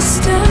still